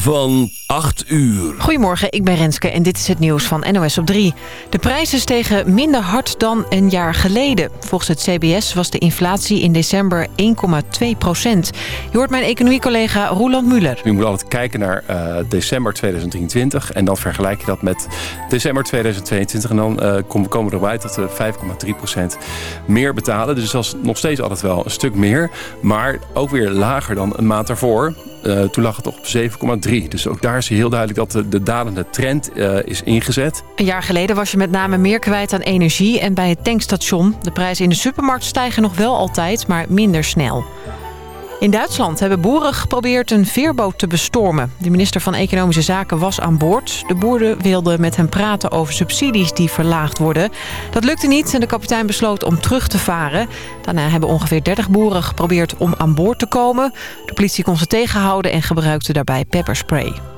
van 8 uur. Goedemorgen, ik ben Renske en dit is het nieuws van NOS op 3. De prijzen stegen minder hard dan een jaar geleden. Volgens het CBS was de inflatie in december 1,2 procent. Je hoort mijn economiecollega Roland Muller. Je moet altijd kijken naar uh, december 2023 en dan vergelijk je dat met december 2022. En dan uh, komen we erbij dat we 5,3 procent meer betalen. Dus dat is nog steeds altijd wel een stuk meer. Maar ook weer lager dan een maand daarvoor. Uh, toen lag het op 7,3. Dus ook daar zie je heel duidelijk dat de, de dalende trend uh, is ingezet. Een jaar geleden was je met name meer kwijt aan energie en bij het tankstation. De prijzen in de supermarkt stijgen nog wel altijd, maar minder snel. In Duitsland hebben boeren geprobeerd een veerboot te bestormen. De minister van Economische Zaken was aan boord. De boeren wilden met hem praten over subsidies die verlaagd worden. Dat lukte niet en de kapitein besloot om terug te varen. Daarna hebben ongeveer 30 boeren geprobeerd om aan boord te komen. De politie kon ze tegenhouden en gebruikte daarbij pepperspray.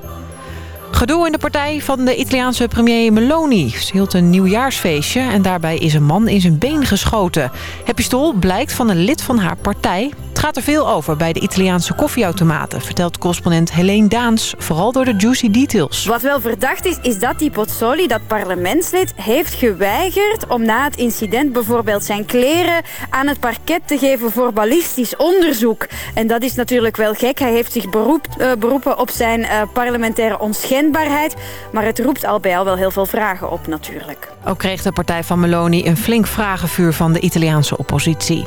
Gedoe in de partij van de Italiaanse premier Meloni. Ze hield een nieuwjaarsfeestje en daarbij is een man in zijn been geschoten. Het pistool blijkt van een lid van haar partij. Het gaat er veel over bij de Italiaanse koffieautomaten... vertelt correspondent Helene Daans, vooral door de juicy details. Wat wel verdacht is, is dat die Pozzoli, dat parlementslid... heeft geweigerd om na het incident bijvoorbeeld zijn kleren... aan het parket te geven voor ballistisch onderzoek. En dat is natuurlijk wel gek. Hij heeft zich beroep, uh, beroepen op zijn uh, parlementaire maar het roept al bij al wel heel veel vragen op natuurlijk. Ook kreeg de partij van Meloni een flink vragenvuur van de Italiaanse oppositie.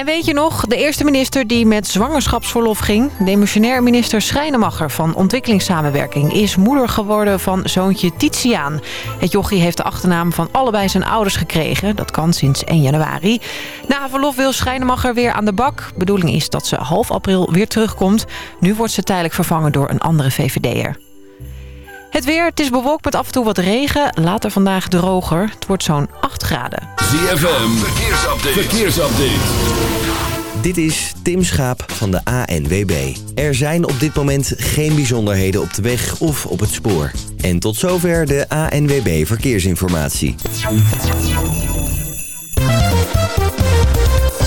En weet je nog, de eerste minister die met zwangerschapsverlof ging... demissionair minister Schrijnemacher van Ontwikkelingssamenwerking... is moeder geworden van zoontje Titiaan. Het jochie heeft de achternaam van allebei zijn ouders gekregen. Dat kan sinds 1 januari. Na verlof wil Schrijnemacher weer aan de bak. Bedoeling is dat ze half april weer terugkomt. Nu wordt ze tijdelijk vervangen door een andere VVD'er. Het weer, het is bewolkt met af en toe wat regen. Later vandaag droger. Het wordt zo'n 8 graden. ZFM, verkeersupdate. verkeersupdate. Dit is Tim Schaap van de ANWB. Er zijn op dit moment geen bijzonderheden op de weg of op het spoor. En tot zover de ANWB Verkeersinformatie.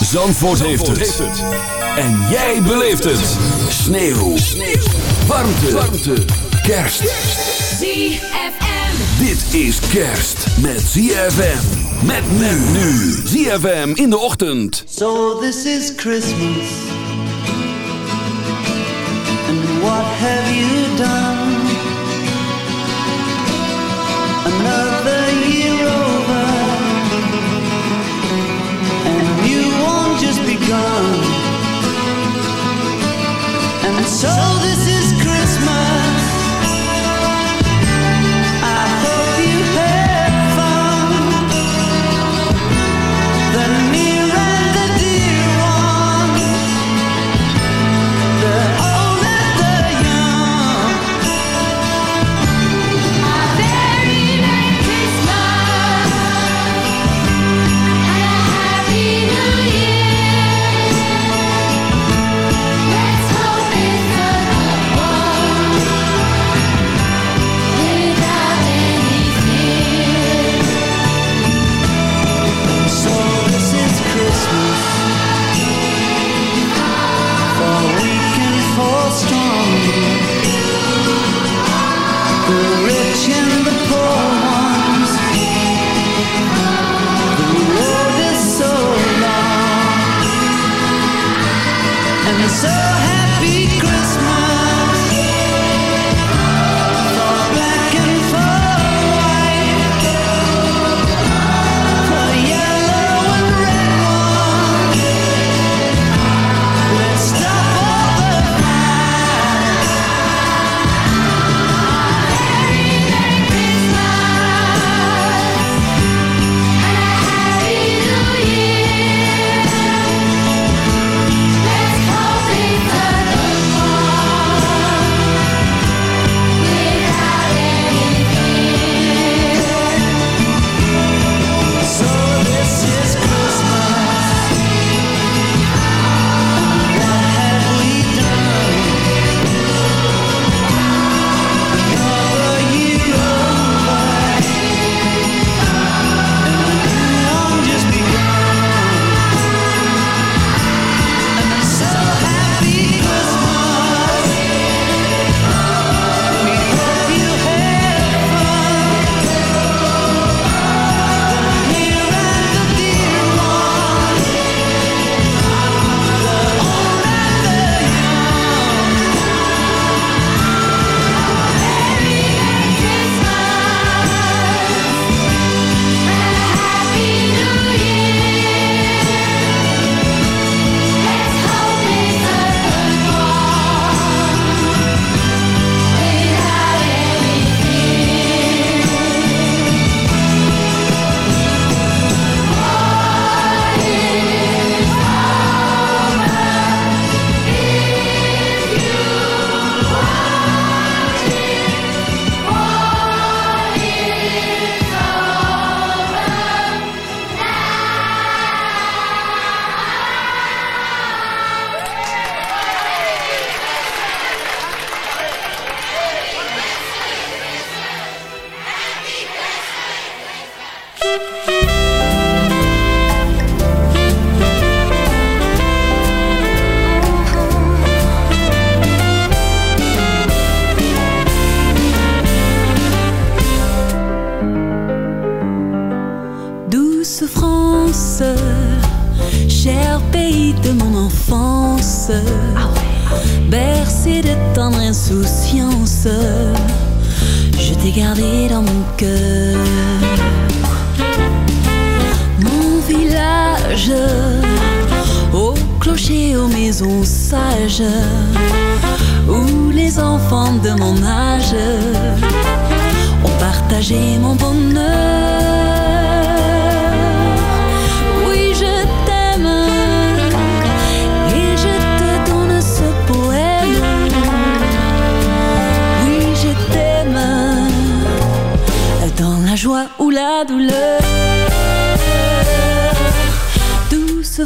Zandvoort, heeft, het. En jij beleeft het. Sneeuw. Sneeuw. Warmte. Warmte. Kerst. ZFM. Dit is kerst met ZFM. Met men nu. ZFM in de ochtend. So this is Christmas. And what have you done? Another begun. And so this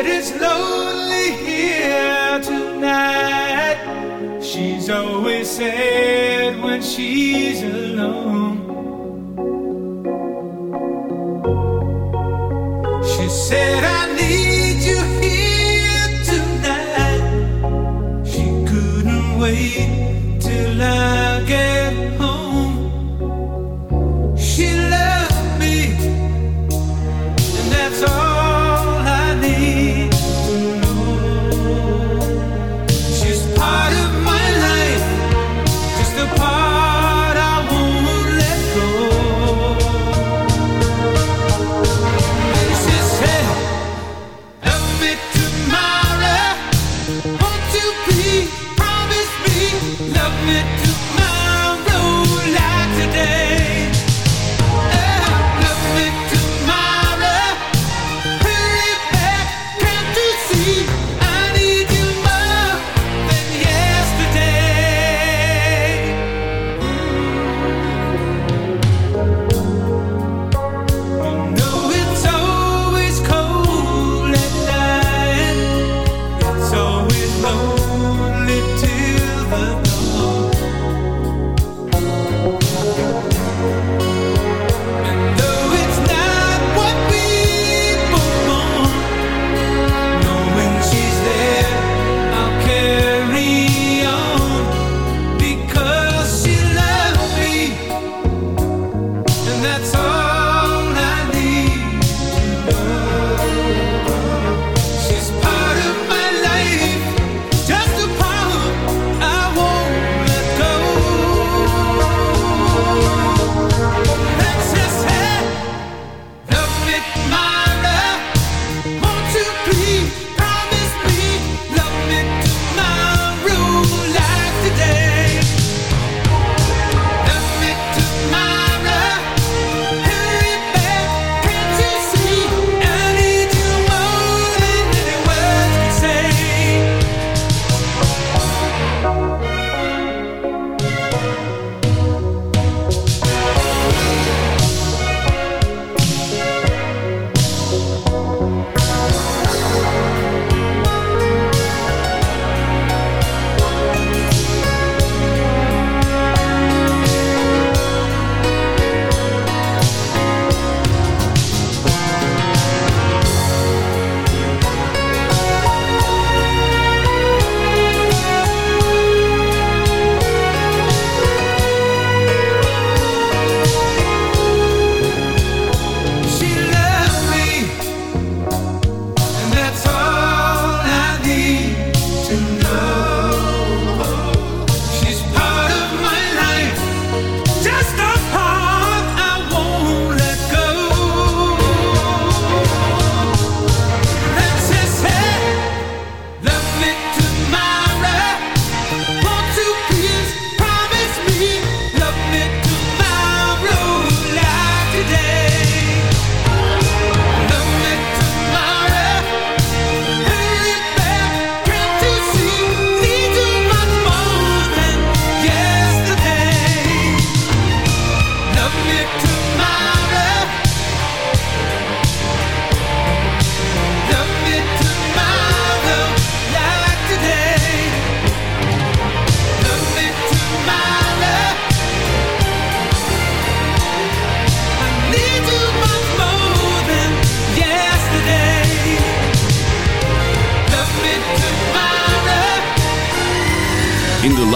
It is lonely here tonight. She's always sad when she's alone. She said,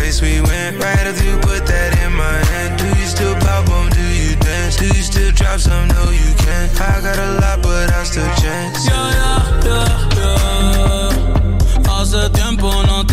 place we went right after you put that in my hand. Do you still pop on? Do you dance? Do you still drop some? No, you can't. I got a lot, but I still chance. Yeah, yeah, yeah, yeah. Hace tiempo no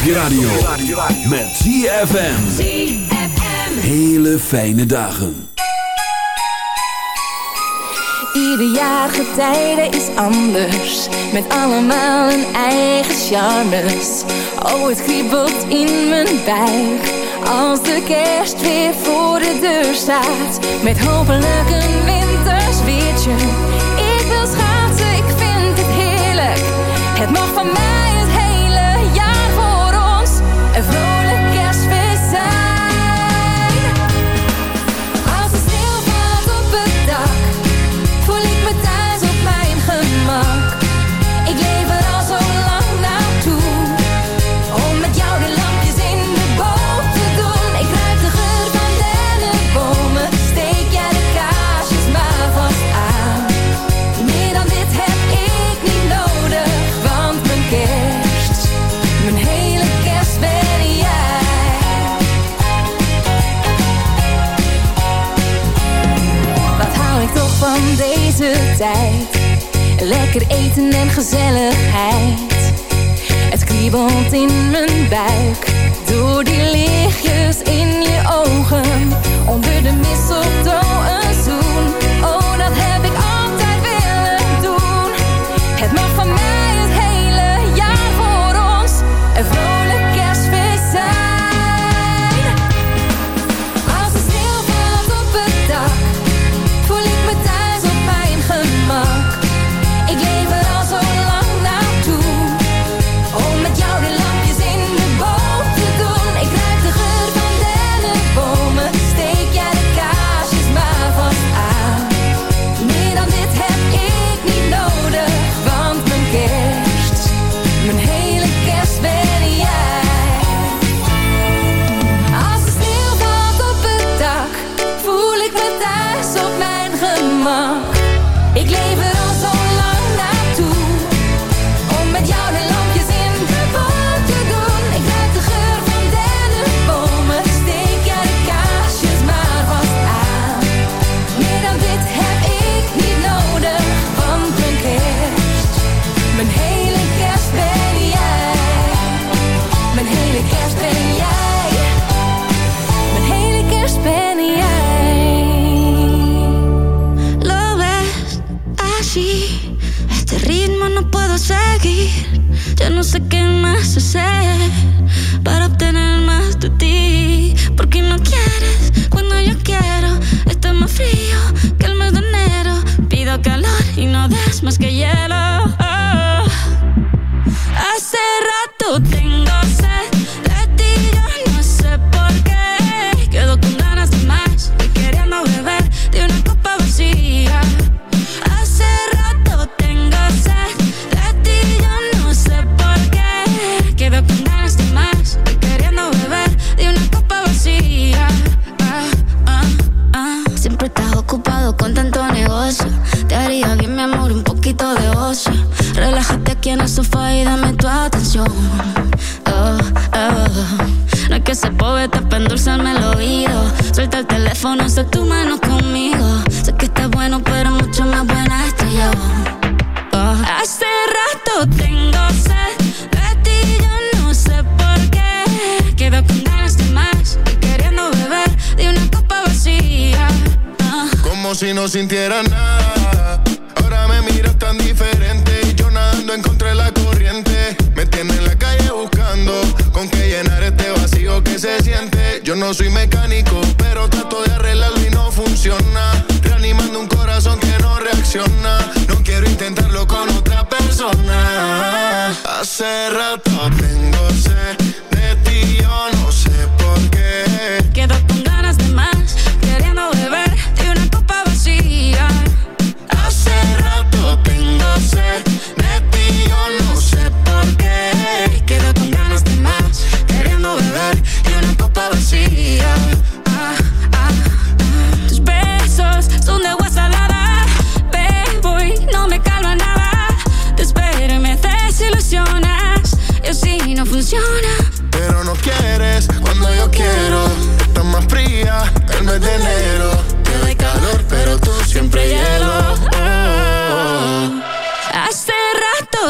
op radio. Met ZFM. Hele fijne dagen. Ieder jaar getijden is anders. Met allemaal een eigen charmes. Oh, het kriebelt in mijn buik. Als de kerst weer voor de deur staat. Met hopelijk een wintersweertje. Ik wil schaatsen, ik vind het heerlijk. Het mag van mij. Lekker eten en gezelligheid. Het kriebelt in mijn buik. Door die lichtjes in je ogen. Onder de mistletoe een zoen. Oh, dat heb ik altijd willen doen. Het mag van mij.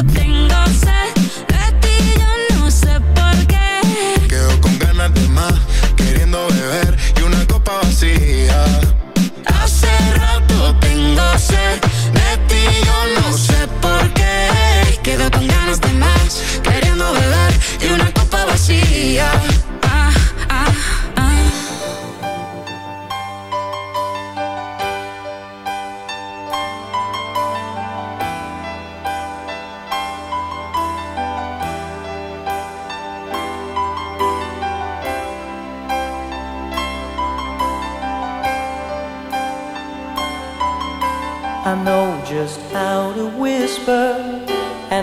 good thing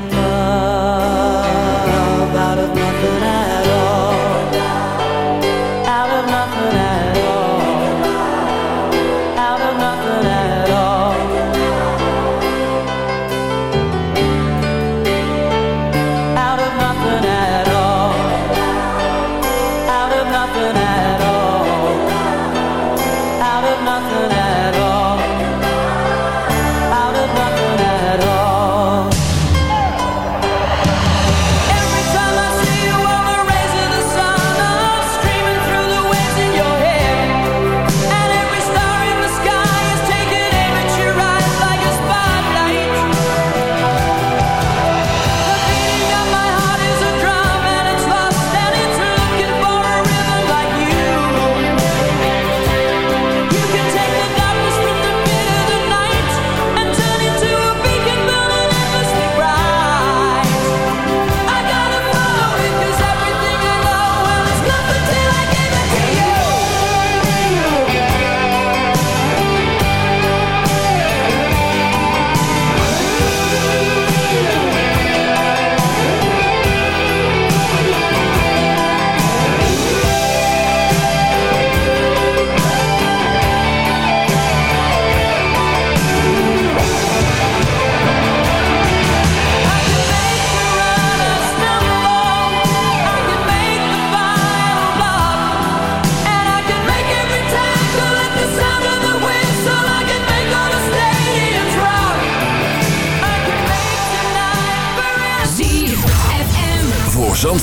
demais.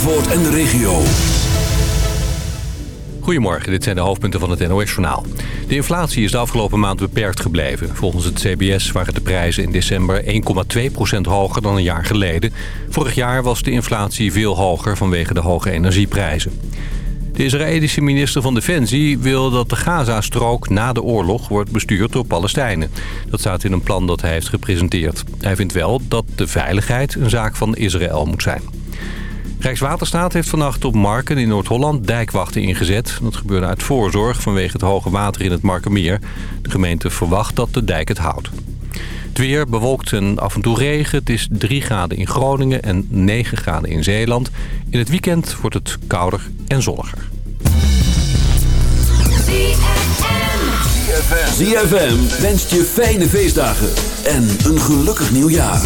En de regio. Goedemorgen, dit zijn de hoofdpunten van het NOS-journaal. De inflatie is de afgelopen maand beperkt gebleven. Volgens het CBS waren de prijzen in december 1,2% hoger dan een jaar geleden. Vorig jaar was de inflatie veel hoger vanwege de hoge energieprijzen. De Israëlische minister van Defensie wil dat de Gaza-strook na de oorlog wordt bestuurd door Palestijnen. Dat staat in een plan dat hij heeft gepresenteerd. Hij vindt wel dat de veiligheid een zaak van Israël moet zijn. Rijkswaterstaat heeft vannacht op Marken in Noord-Holland dijkwachten ingezet. Dat gebeurde uit voorzorg vanwege het hoge water in het Markenmeer. De gemeente verwacht dat de dijk het houdt. Het weer bewolkt en af en toe regen. Het is 3 graden in Groningen en 9 graden in Zeeland. In het weekend wordt het kouder en zonniger. ZFM wenst je fijne feestdagen en een gelukkig nieuwjaar.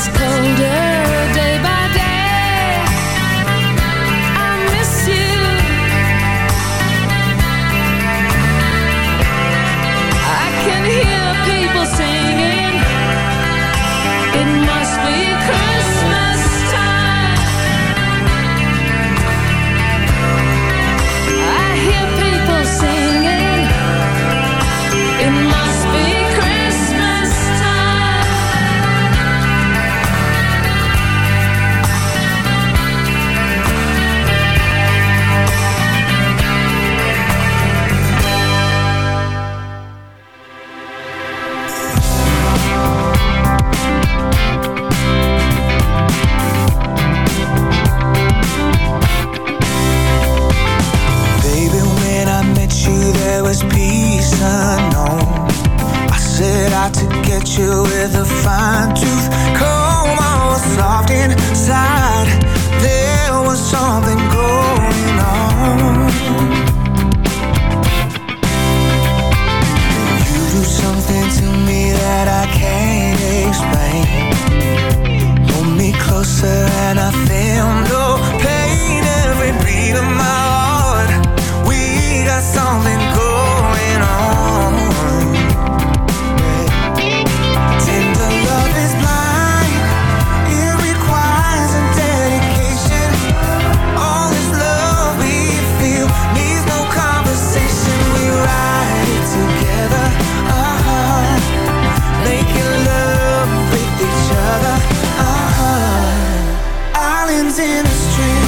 It's in the street.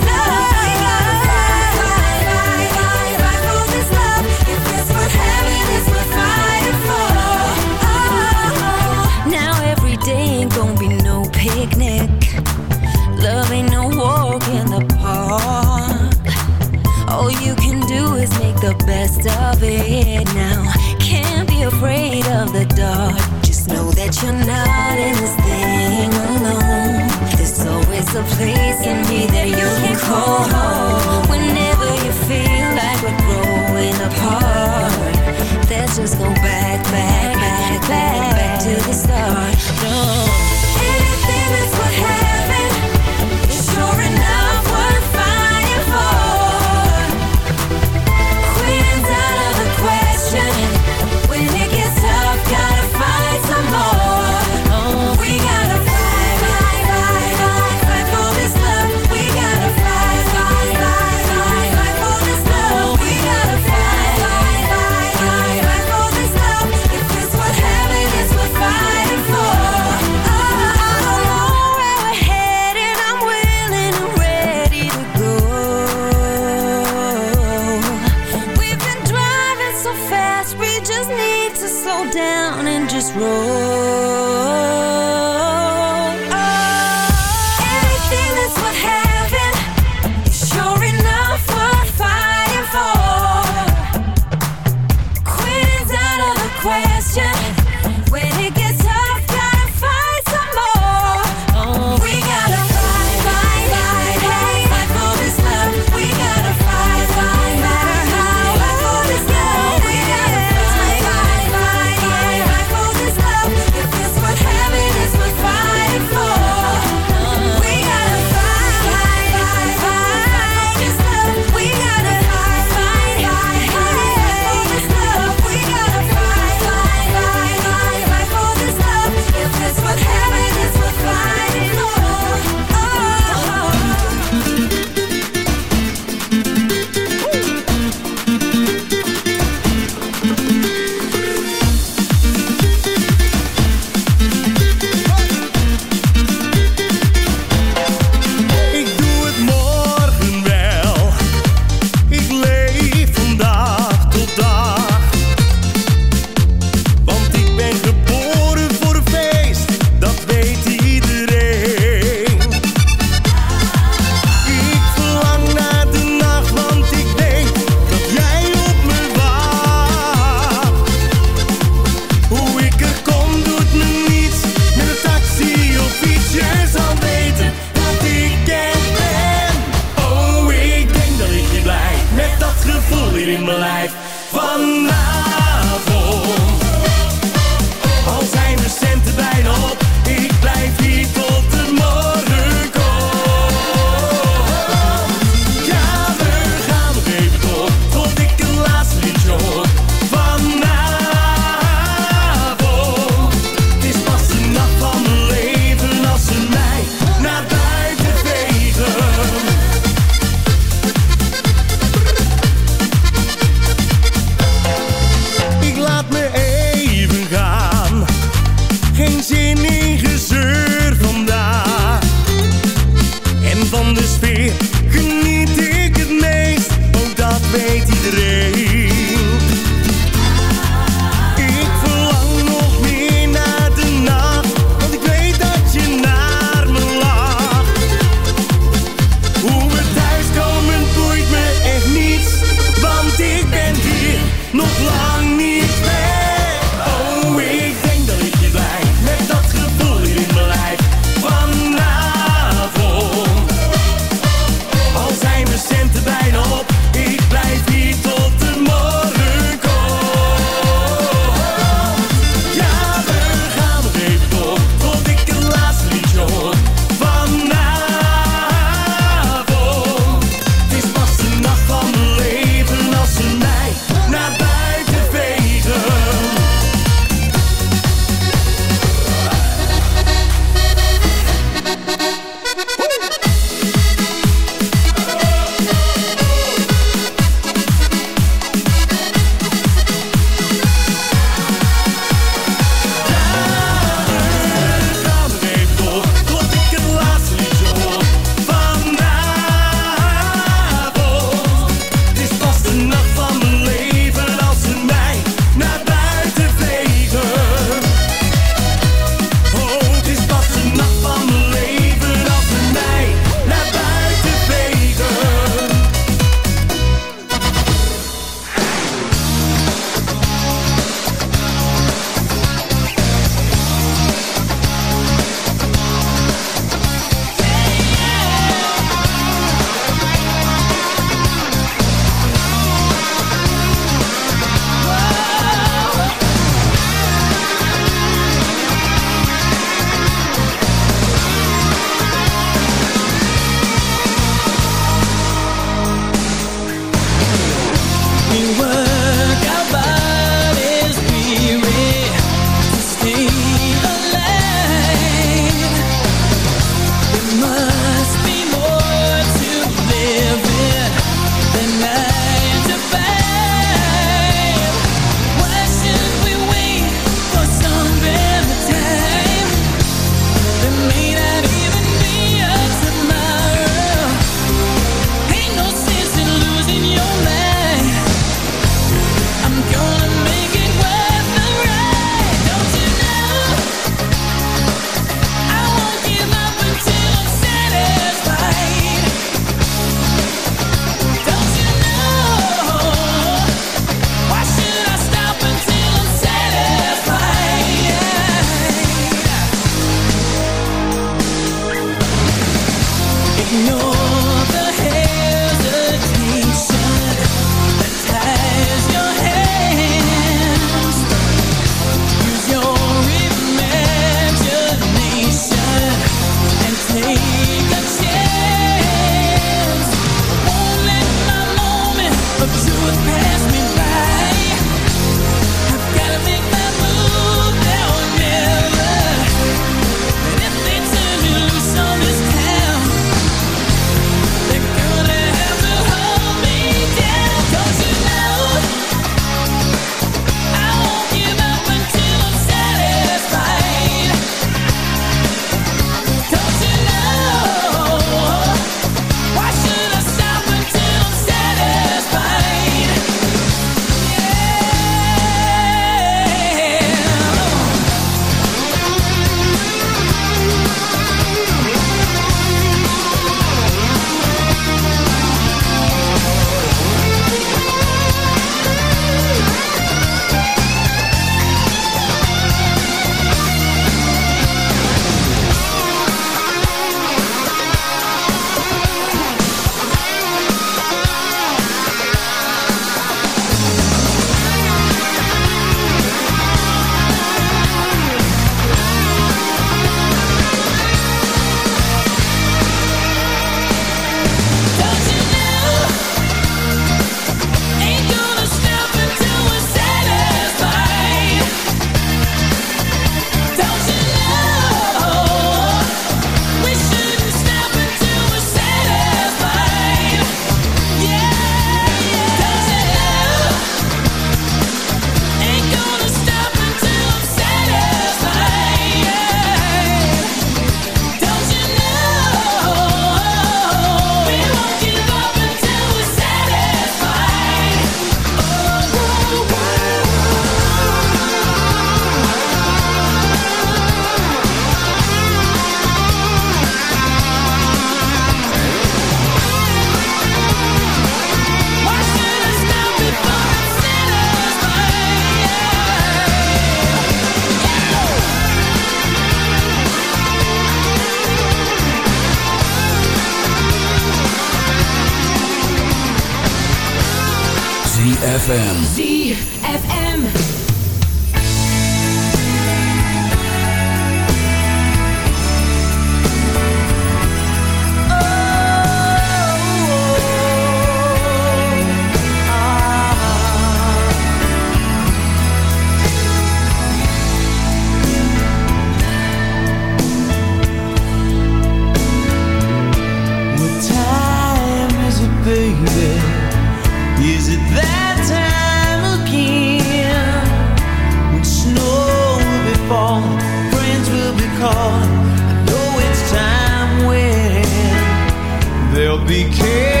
friends will be calling. I know it's time when they'll be care.